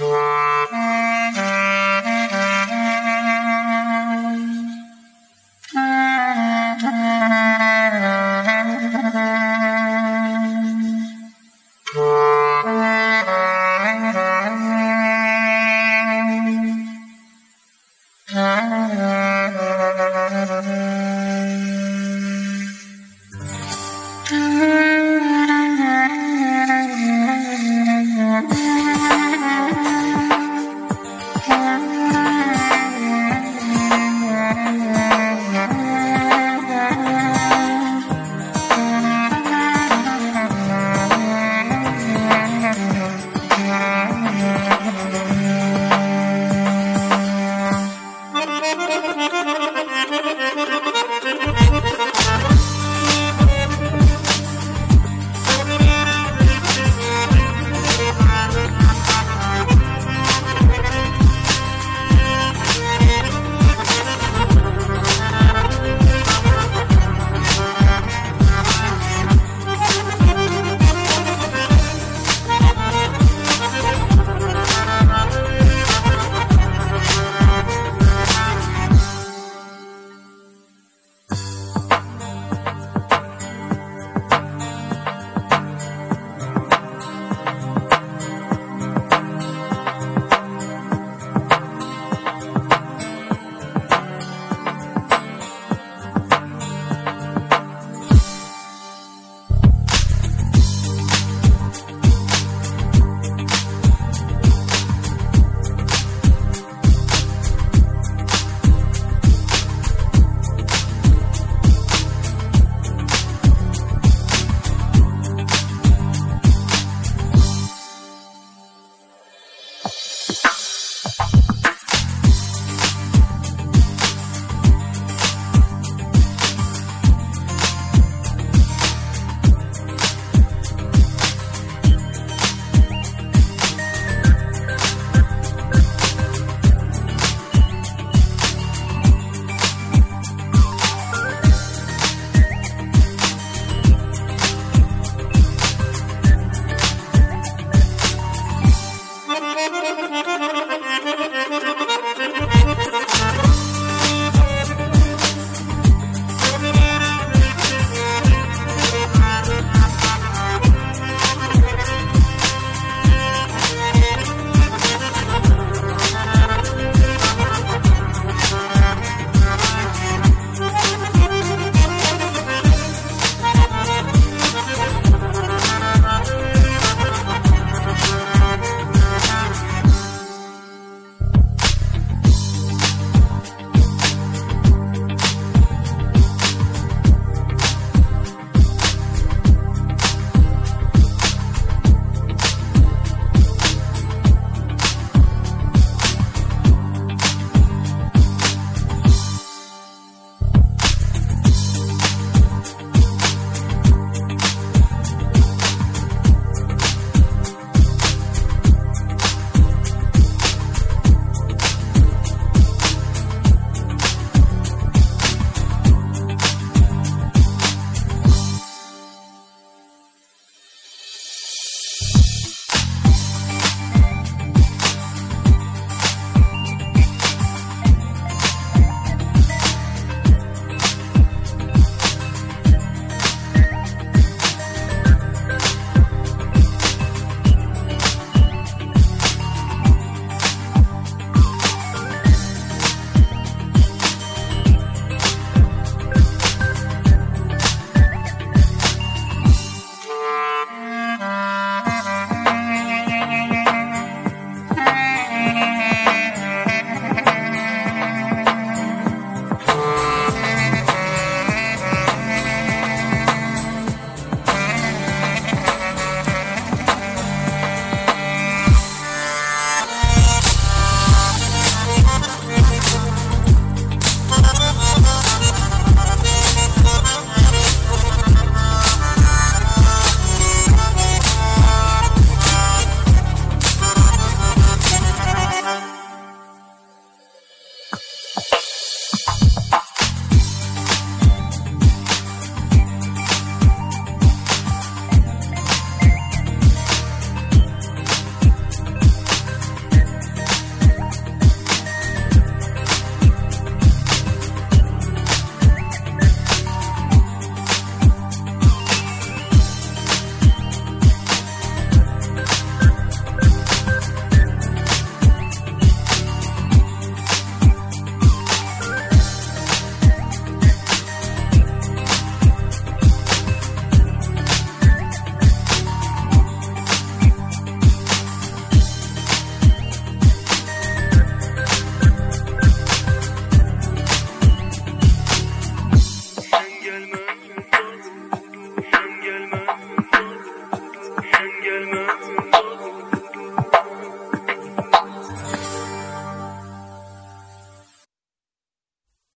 Música